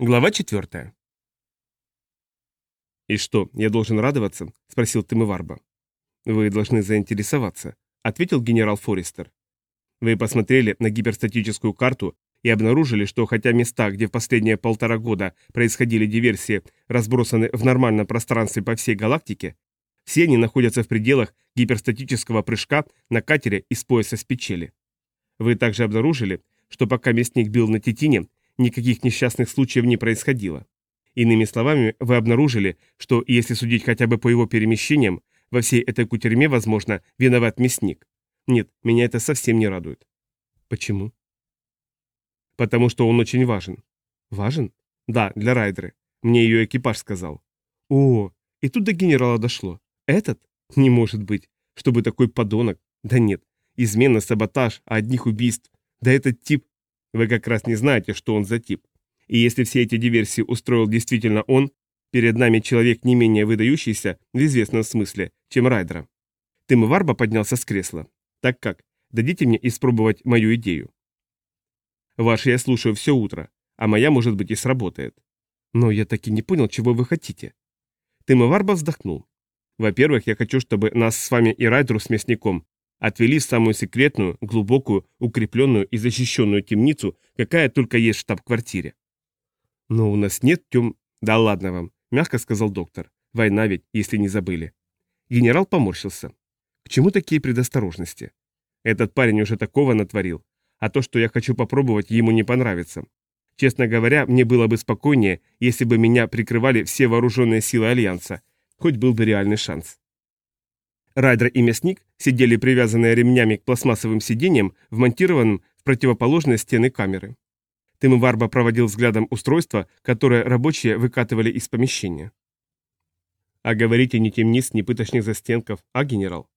Глава 4. «И что, я должен радоваться?» – спросил Тымыварба. «Вы должны заинтересоваться», – ответил генерал Форестер. «Вы посмотрели на гиперстатическую карту и обнаружили, что хотя места, где в последние полтора года происходили диверсии, разбросаны в нормальном пространстве по всей галактике, все они находятся в пределах гиперстатического прыжка на катере из пояса Спичели. Вы также обнаружили, что пока местник бил на Титине, никаких несчастных случаев не происходило. Иными словами, вы обнаружили, что, если судить хотя бы по его перемещениям, во всей этой кутерьме, возможно, виноват мясник. Нет, меня это совсем не радует. Почему? Потому что он очень важен. Важен? Да, для Райдеры. Мне ее экипаж сказал. О, и тут до генерала дошло. Этот? Не может быть. Чтобы такой подонок. Да нет. Измена, саботаж, а одних убийств. Да этот тип вы как раз не знаете, что он за тип. И если все эти диверсии устроил действительно он, перед нами человек не менее выдающийся, в известном смысле, чем Райдера. Тым Варба поднялся с кресла. Так как? Дадите мне испробовать мою идею. Ваши я слушаю все утро, а моя, может быть, и сработает. Но я так и не понял, чего вы хотите. Тым Варба вздохнул. Во-первых, я хочу, чтобы нас с вами и Райдеру с мясником Отвели в самую секретную, глубокую, укрепленную и защищенную темницу, какая только есть в штаб-квартире. Но у нас нет тем... Да ладно вам, мягко сказал доктор. Война ведь, если не забыли. Генерал поморщился. К чему такие предосторожности? Этот парень уже такого натворил. А то, что я хочу попробовать, ему не понравится. Честно говоря, мне было бы спокойнее, если бы меня прикрывали все вооруженные силы Альянса. Хоть был бы реальный шанс. Райдер и мясник сидели привязанные ремнями к пластмассовым сиденьям, вмонтированным в противоположные стены камеры. Тим Варба проводил взглядом устройство, которое рабочие выкатывали из помещения. «А говорите, ни темниц, ни пыточных застенков, а генерал?»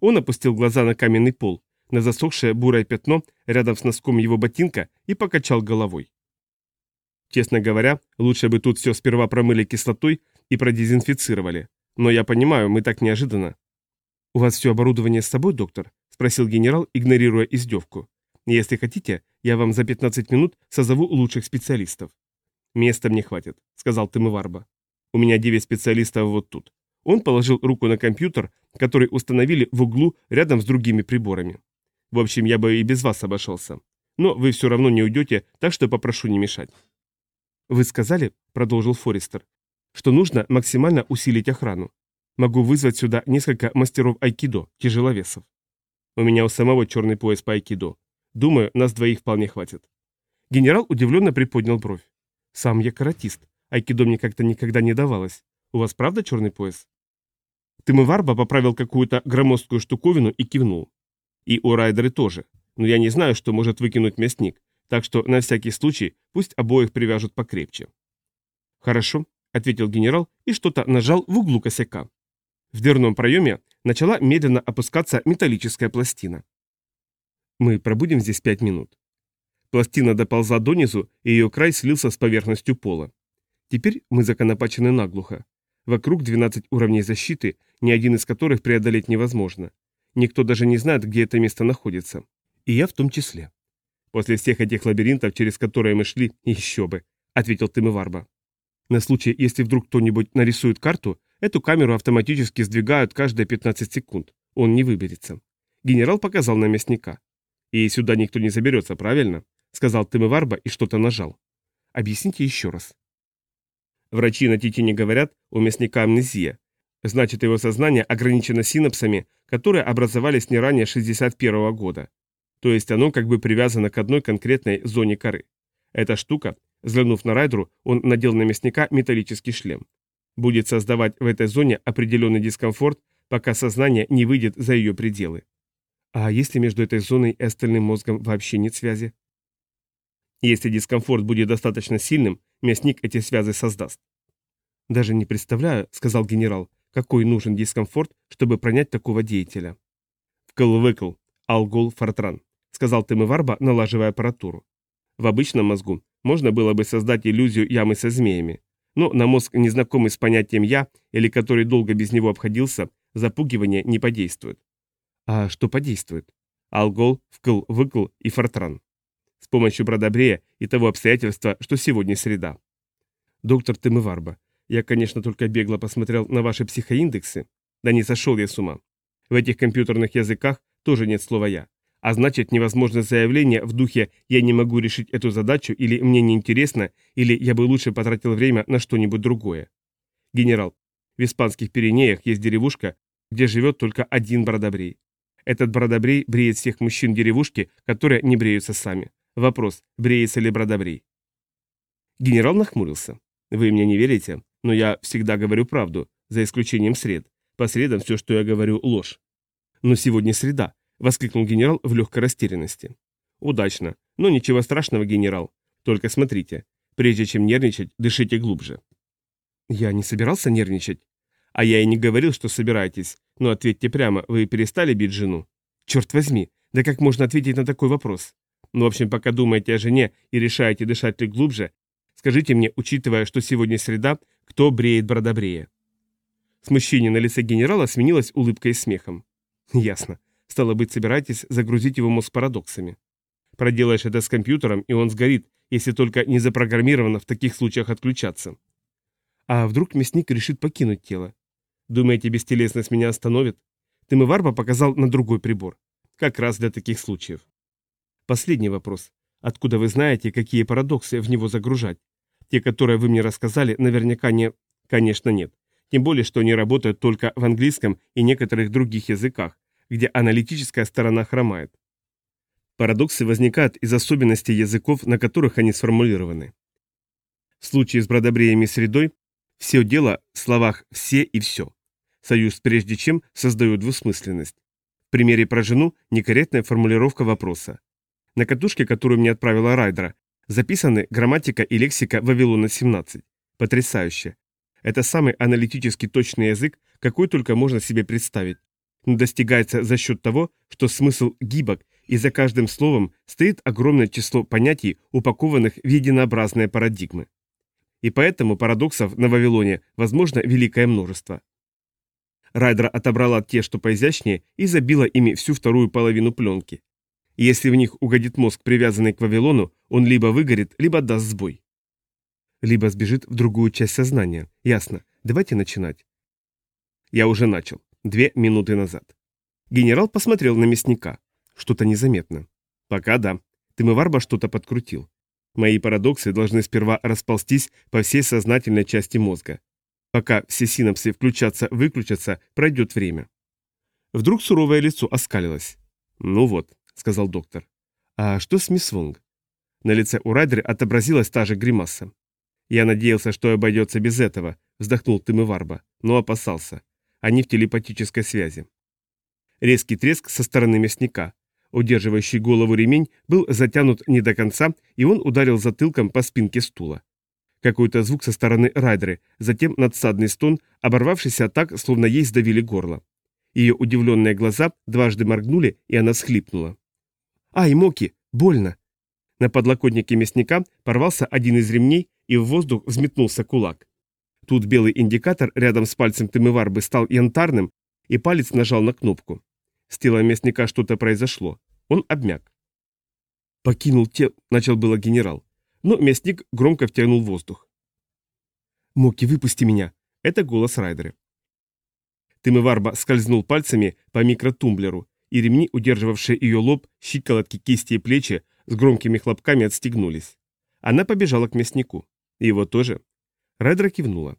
Он опустил глаза на каменный пол, на засохшее бурое пятно рядом с носком его ботинка и покачал головой. Честно говоря, лучше бы тут все сперва промыли кислотой и продезинфицировали. Но я понимаю, мы так неожиданно. «У вас все оборудование с собой, доктор?» – спросил генерал, игнорируя издевку. «Если хотите, я вам за 15 минут созову лучших специалистов». «Места мне хватит», – сказал Тымыварба. «У меня 9 специалистов вот тут». Он положил руку на компьютер, который установили в углу рядом с другими приборами. «В общем, я бы и без вас обошелся. Но вы все равно не уйдете, так что попрошу не мешать». «Вы сказали», – продолжил Форестер, – «что нужно максимально усилить охрану. Могу вызвать сюда несколько мастеров айкидо, тяжеловесов. У меня у самого черный пояс по айкидо. Думаю, нас двоих вполне хватит. Генерал удивленно приподнял бровь. Сам я каратист. Айкидо мне как-то никогда не давалось. У вас правда черный пояс? Тымыварба поправил какую-то громоздкую штуковину и кивнул. И у райдеры тоже. Но я не знаю, что может выкинуть мясник, так что на всякий случай пусть обоих привяжут покрепче. Хорошо, ответил генерал и что-то нажал в углу косяка. В дверном проеме начала медленно опускаться металлическая пластина. Мы пробудем здесь пять минут. Пластина доползла донизу, и ее край слился с поверхностью пола. Теперь мы законопачены наглухо. Вокруг 12 уровней защиты, ни один из которых преодолеть невозможно. Никто даже не знает, где это место находится. И я в том числе. После всех этих лабиринтов, через которые мы шли, еще бы, ответил Тымыварба. На случай, если вдруг кто-нибудь нарисует карту, Эту камеру автоматически сдвигают каждые 15 секунд. Он не выберется. Генерал показал на мясника. «И сюда никто не заберется, правильно?» Сказал Тымыварба и что-то нажал. «Объясните еще раз». Врачи на Титине говорят, у мясника амнезия. Значит, его сознание ограничено синапсами, которые образовались не ранее 61 -го года. То есть оно как бы привязано к одной конкретной зоне коры. Эта штука, взглянув на Райдеру, он надел на мясника металлический шлем будет создавать в этой зоне определенный дискомфорт, пока сознание не выйдет за ее пределы. А если между этой зоной и остальным мозгом вообще нет связи? Если дискомфорт будет достаточно сильным, мясник эти связи создаст. «Даже не представляю», — сказал генерал, — «какой нужен дискомфорт, чтобы пронять такого деятеля». «Вкл-выкл, алгол, фортран», — сказал Тымыварба, налаживая аппаратуру. В обычном мозгу можно было бы создать иллюзию ямы со змеями, но на мозг, незнакомый с понятием «я» или который долго без него обходился, запугивание не подействует. А что подействует? Алгол, вкл, выкл и фортран. С помощью Бродобрея и того обстоятельства, что сегодня среда. Доктор Тымыварба, я, конечно, только бегло посмотрел на ваши психоиндексы. Да не сошел я с ума. В этих компьютерных языках тоже нет слова «я». А значит, невозможно заявление в духе «я не могу решить эту задачу» или «мне не интересно» или «я бы лучше потратил время на что-нибудь другое». Генерал, в испанских Пиренеях есть деревушка, где живет только один бродобрей. Этот бродобрей бреет всех мужчин деревушки, которые не бреются сами. Вопрос, бреется ли бродобрей? Генерал нахмурился. Вы мне не верите, но я всегда говорю правду, за исключением сред. По средам все, что я говорю, ложь. Но сегодня среда, — воскликнул генерал в легкой растерянности. «Удачно. Но ничего страшного, генерал. Только смотрите. Прежде чем нервничать, дышите глубже». «Я не собирался нервничать». «А я и не говорил, что собираетесь. Но ответьте прямо, вы перестали бить жену?» «Черт возьми, да как можно ответить на такой вопрос?» «Ну, в общем, пока думаете о жене и решаете, дышать ли глубже, скажите мне, учитывая, что сегодня среда, кто бреет бродобрея?» Смущение на лице генерала сменилось улыбкой и смехом. «Ясно. Стало быть, собираетесь загрузить его мозг парадоксами. Проделаешь это с компьютером, и он сгорит, если только не запрограммировано в таких случаях отключаться. А вдруг мясник решит покинуть тело? Думаете, бестелесность меня остановит? Тымыварба показал на другой прибор. Как раз для таких случаев. Последний вопрос. Откуда вы знаете, какие парадоксы в него загружать? Те, которые вы мне рассказали, наверняка не... Конечно, нет. Тем более, что они работают только в английском и некоторых других языках, где аналитическая сторона хромает. Парадоксы возникают из особенностей языков, на которых они сформулированы. В случае с бродобреями средой все дело в словах «все» и «все». Союз прежде чем создает двусмысленность. В примере про жену некорректная формулировка вопроса. На катушке, которую мне отправила Райдера, записаны грамматика и лексика Вавилона 17. Потрясающе. Это самый аналитически точный язык, какой только можно себе представить достигается за счет того, что смысл гибок, и за каждым словом стоит огромное число понятий, упакованных в единообразные парадигмы. И поэтому парадоксов на Вавилоне возможно великое множество. Райдера отобрала те, что поизящнее, и забила ими всю вторую половину пленки. если в них угодит мозг, привязанный к Вавилону, он либо выгорит, либо даст сбой. Либо сбежит в другую часть сознания. Ясно. Давайте начинать. Я уже начал. Две минуты назад. Генерал посмотрел на мясника. Что-то незаметно. Пока да. Тымыварба что-то подкрутил. Мои парадоксы должны сперва расползтись по всей сознательной части мозга. Пока все синапсы включатся-выключатся, пройдет время. Вдруг суровое лицо оскалилось. «Ну вот», — сказал доктор. «А что с мисс Вонг?» На лице у Райдера отобразилась та же гримаса. «Я надеялся, что обойдется без этого», — вздохнул Тымыварба, но опасался. Они в телепатической связи. Резкий треск со стороны мясника. Удерживающий голову ремень был затянут не до конца, и он ударил затылком по спинке стула. Какой-то звук со стороны Райдеры, затем надсадный стон, оборвавшийся так, словно ей сдавили горло. Ее удивленные глаза дважды моргнули, и она схлипнула. «Ай, Моки, больно!» На подлокотнике мясника порвался один из ремней, и в воздух взметнулся кулак. Тут белый индикатор рядом с пальцем Тымыварбы стал янтарным, и палец нажал на кнопку. С телом мясника что-то произошло. Он обмяк. «Покинул те...» — начал было генерал. Но мясник громко втянул воздух. «Моки, выпусти меня!» — это голос Райдера. Тымыварба скользнул пальцами по микротумблеру, и ремни, удерживавшие ее лоб, щиколотки, кисти и плечи, с громкими хлопками отстегнулись. Она побежала к мяснику. Его тоже. Редра кивнула.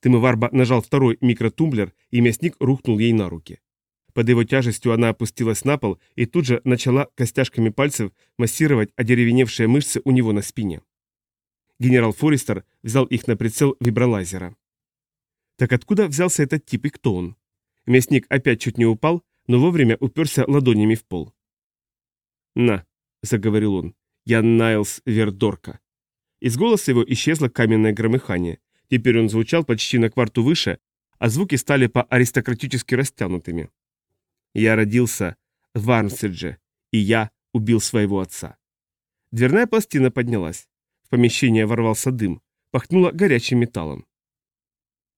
Тымыварба нажал второй микротумблер, и мясник рухнул ей на руки. Под его тяжестью она опустилась на пол и тут же начала костяшками пальцев массировать одеревеневшие мышцы у него на спине. Генерал Форестер взял их на прицел вибролазера. Так откуда взялся этот тип и кто он? Мясник опять чуть не упал, но вовремя уперся ладонями в пол. «На», — заговорил он, — «я Найлс Вердорка. Из голоса его исчезло каменное громыхание. Теперь он звучал почти на кварту выше, а звуки стали по-аристократически растянутыми. «Я родился в Армседже, и я убил своего отца». Дверная пластина поднялась. В помещение ворвался дым, пахнуло горячим металлом.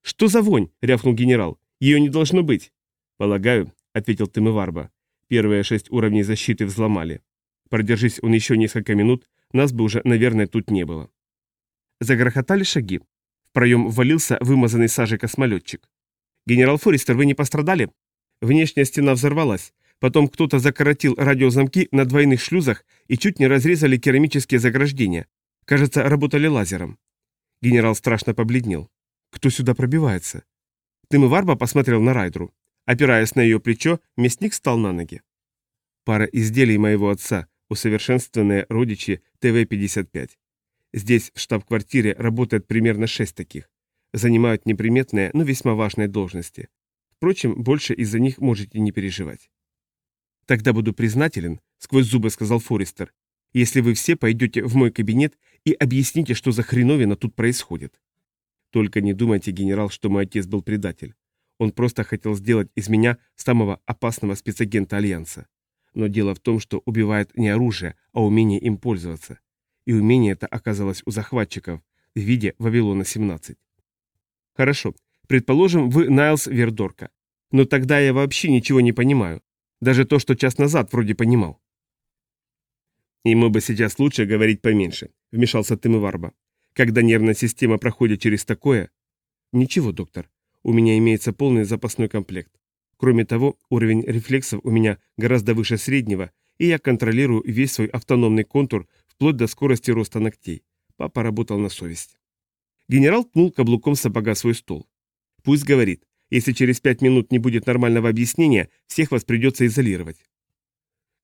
«Что за вонь?» — рявкнул генерал. «Ее не должно быть». «Полагаю», — ответил Тымыварба. «Первые шесть уровней защиты взломали. Продержись он еще несколько минут, нас бы уже, наверное, тут не было». Загрохотали шаги. Проем ввалился вымазанный сажей космолетчик. «Генерал Форестер, вы не пострадали?» Внешняя стена взорвалась. Потом кто-то закоротил радиозамки на двойных шлюзах и чуть не разрезали керамические заграждения. Кажется, работали лазером. Генерал страшно побледнел. Кто сюда пробивается? Тымыварба посмотрел на Райдру. Опираясь на ее плечо, мясник встал на ноги. Пара изделий моего отца, усовершенствованные родичи ТВ-55. Здесь, в штаб-квартире, работает примерно шесть таких. Занимают неприметные, но весьма важные должности. Впрочем, больше из-за них можете не переживать. Тогда буду признателен, сквозь зубы сказал Форестер, если вы все пойдете в мой кабинет и объясните, что за хреновина тут происходит. Только не думайте, генерал, что мой отец был предатель. Он просто хотел сделать из меня самого опасного спецагента Альянса. Но дело в том, что убивает не оружие, а умение им пользоваться. И умение это оказалось у захватчиков в виде Вавилона-17. Хорошо, предположим, вы Найлс Вердорка. Но тогда я вообще ничего не понимаю. Даже то, что час назад вроде понимал. Ему бы сейчас лучше говорить поменьше, вмешался Тымыварба. Когда нервная система проходит через такое... Ничего, доктор. У меня имеется полный запасной комплект. Кроме того, уровень рефлексов у меня гораздо выше среднего, и я контролирую весь свой автономный контур вплоть до скорости роста ногтей. Папа работал на совесть. Генерал пнул каблуком сапога свой стол. Пусть говорит, если через пять минут не будет нормального объяснения, всех вас придется изолировать.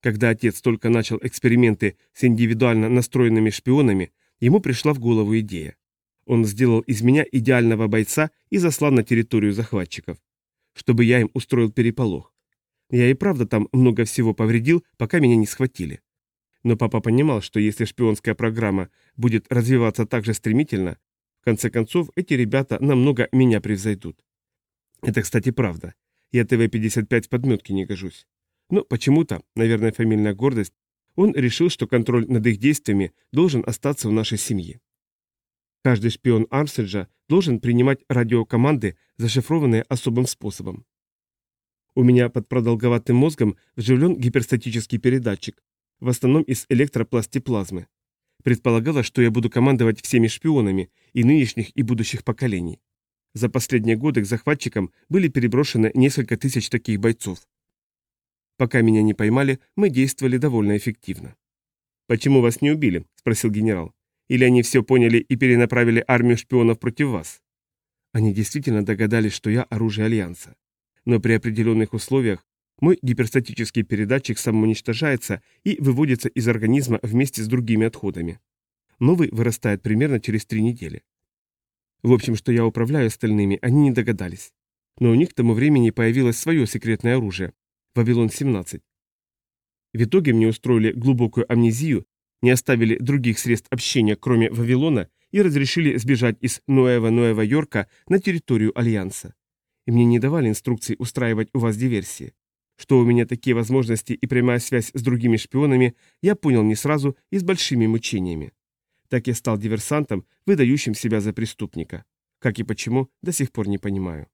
Когда отец только начал эксперименты с индивидуально настроенными шпионами, ему пришла в голову идея. Он сделал из меня идеального бойца и заслал на территорию захватчиков, чтобы я им устроил переполох. Я и правда там много всего повредил, пока меня не схватили. Но папа понимал, что если шпионская программа будет развиваться так же стремительно, в конце концов эти ребята намного меня превзойдут. Это, кстати, правда. Я ТВ-55 в подметке не гожусь. Но почему-то, наверное, фамильная гордость, он решил, что контроль над их действиями должен остаться в нашей семье. Каждый шпион Армседжа должен принимать радиокоманды, зашифрованные особым способом. У меня под продолговатым мозгом вживлен гиперстатический передатчик, в основном из электропластиплазмы. Предполагалось, что я буду командовать всеми шпионами и нынешних, и будущих поколений. За последние годы к захватчикам были переброшены несколько тысяч таких бойцов. Пока меня не поймали, мы действовали довольно эффективно. «Почему вас не убили?» – спросил генерал. «Или они все поняли и перенаправили армию шпионов против вас?» Они действительно догадались, что я оружие Альянса. Но при определенных условиях мой гиперстатический передатчик самоуничтожается и выводится из организма вместе с другими отходами. Новый вырастает примерно через три недели. В общем, что я управляю остальными, они не догадались. Но у них к тому времени появилось свое секретное оружие – Вавилон-17. В итоге мне устроили глубокую амнезию, не оставили других средств общения, кроме Вавилона, и разрешили сбежать из Нуэва-Нуэва-Йорка на территорию Альянса. И мне не давали инструкций устраивать у вас диверсии. Что у меня такие возможности и прямая связь с другими шпионами, я понял не сразу и с большими мучениями так я стал диверсантом, выдающим себя за преступника. Как и почему, до сих пор не понимаю.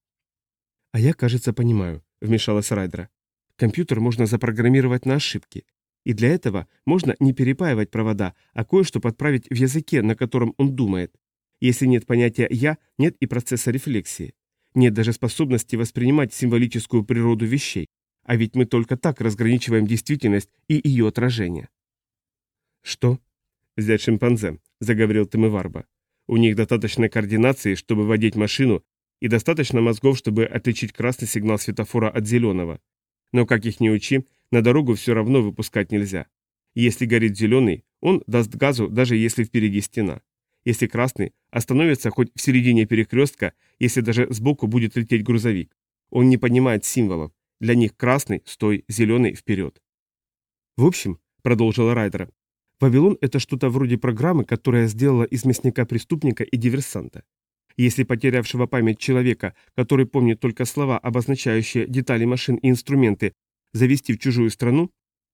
А я, кажется, понимаю, вмешалась Райдера. Компьютер можно запрограммировать на ошибки. И для этого можно не перепаивать провода, а кое-что подправить в языке, на котором он думает. Если нет понятия «я», нет и процесса рефлексии. Нет даже способности воспринимать символическую природу вещей. А ведь мы только так разграничиваем действительность и ее отражение. Что? Взять шимпанзе, заговорил Тымыварба. У них достаточно координации, чтобы водить машину, и достаточно мозгов, чтобы отличить красный сигнал светофора от зеленого. Но как их не учи, на дорогу все равно выпускать нельзя. Если горит зеленый, он даст газу, даже если впереди стена. Если красный, остановится хоть в середине перекрестка, если даже сбоку будет лететь грузовик. Он не понимает символов. Для них красный, стой, зеленый, вперед. В общем, продолжила Райдера, Вавилон – это что-то вроде программы, которая сделала из мясника преступника и диверсанта. Если потерявшего память человека, который помнит только слова, обозначающие детали машин и инструменты, завести в чужую страну,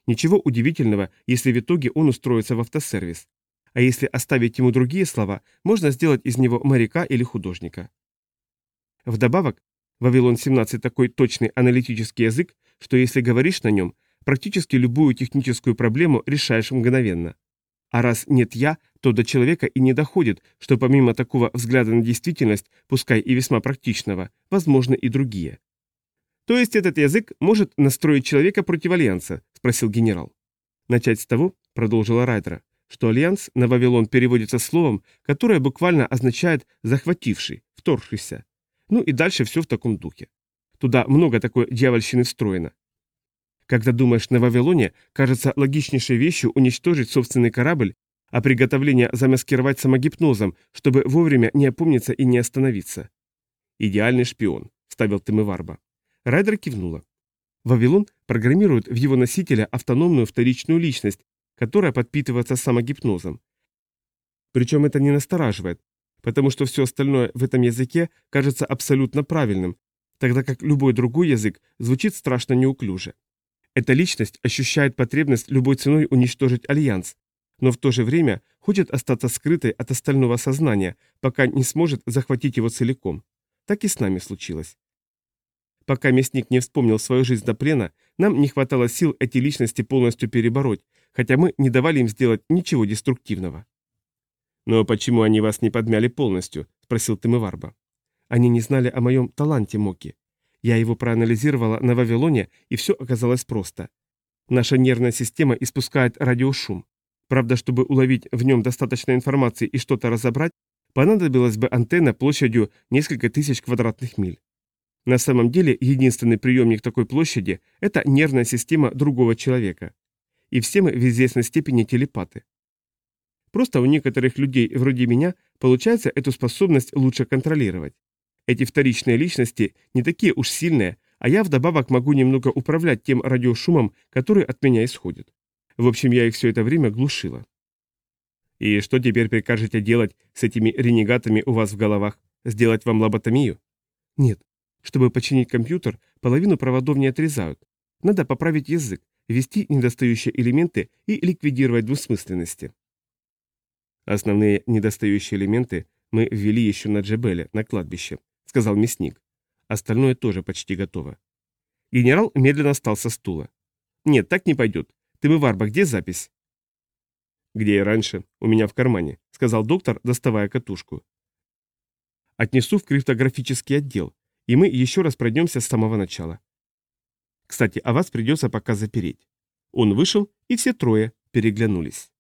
ничего удивительного, если в итоге он устроится в автосервис. А если оставить ему другие слова, можно сделать из него моряка или художника. Вдобавок, Вавилон-17 такой точный аналитический язык, что если говоришь на нем, практически любую техническую проблему решаешь мгновенно. А раз нет «я», то до человека и не доходит, что помимо такого взгляда на действительность, пускай и весьма практичного, возможны и другие. «То есть этот язык может настроить человека против Альянса?» – спросил генерал. «Начать с того», – продолжила Райдера, что Альянс на Вавилон переводится словом, которое буквально означает «захвативший», «вторгшийся». Ну и дальше все в таком духе. Туда много такой дьявольщины встроено. Когда думаешь на Вавилоне, кажется логичнейшей вещью уничтожить собственный корабль, а приготовление замаскировать самогипнозом, чтобы вовремя не опомниться и не остановиться. «Идеальный шпион», — вставил Тымыварба. Райдер кивнула. Вавилон программирует в его носителя автономную вторичную личность, которая подпитывается самогипнозом. Причем это не настораживает, потому что все остальное в этом языке кажется абсолютно правильным, тогда как любой другой язык звучит страшно неуклюже. Эта личность ощущает потребность любой ценой уничтожить Альянс, но в то же время хочет остаться скрытой от остального сознания, пока не сможет захватить его целиком. Так и с нами случилось. Пока мясник не вспомнил свою жизнь до плена, нам не хватало сил эти личности полностью перебороть, хотя мы не давали им сделать ничего деструктивного. «Но почему они вас не подмяли полностью?» – спросил Тымыварба. «Они не знали о моем таланте, Моки. Я его проанализировала на Вавилоне, и все оказалось просто. Наша нервная система испускает радиошум. Правда, чтобы уловить в нем достаточно информации и что-то разобрать, понадобилась бы антенна площадью несколько тысяч квадратных миль. На самом деле, единственный приемник такой площади – это нервная система другого человека. И все мы в известной степени телепаты. Просто у некоторых людей, вроде меня, получается эту способность лучше контролировать. Эти вторичные личности не такие уж сильные, а я вдобавок могу немного управлять тем радиошумом, который от меня исходит. В общем, я их все это время глушила. И что теперь прикажете делать с этими ренегатами у вас в головах? Сделать вам лоботомию? Нет, чтобы починить компьютер, половину проводов не отрезают. Надо поправить язык, ввести недостающие элементы и ликвидировать двусмысленности. Основные недостающие элементы мы ввели еще на Джебеле, на кладбище, сказал мясник. Остальное тоже почти готово. Генерал медленно встал со стула. Нет, так не пойдет. Ты мы Варба, где запись? Где и раньше, у меня в кармане, сказал доктор, доставая катушку. Отнесу в криптографический отдел, и мы еще раз пройдемся с самого начала. Кстати, а вас придется пока запереть. Он вышел, и все трое переглянулись.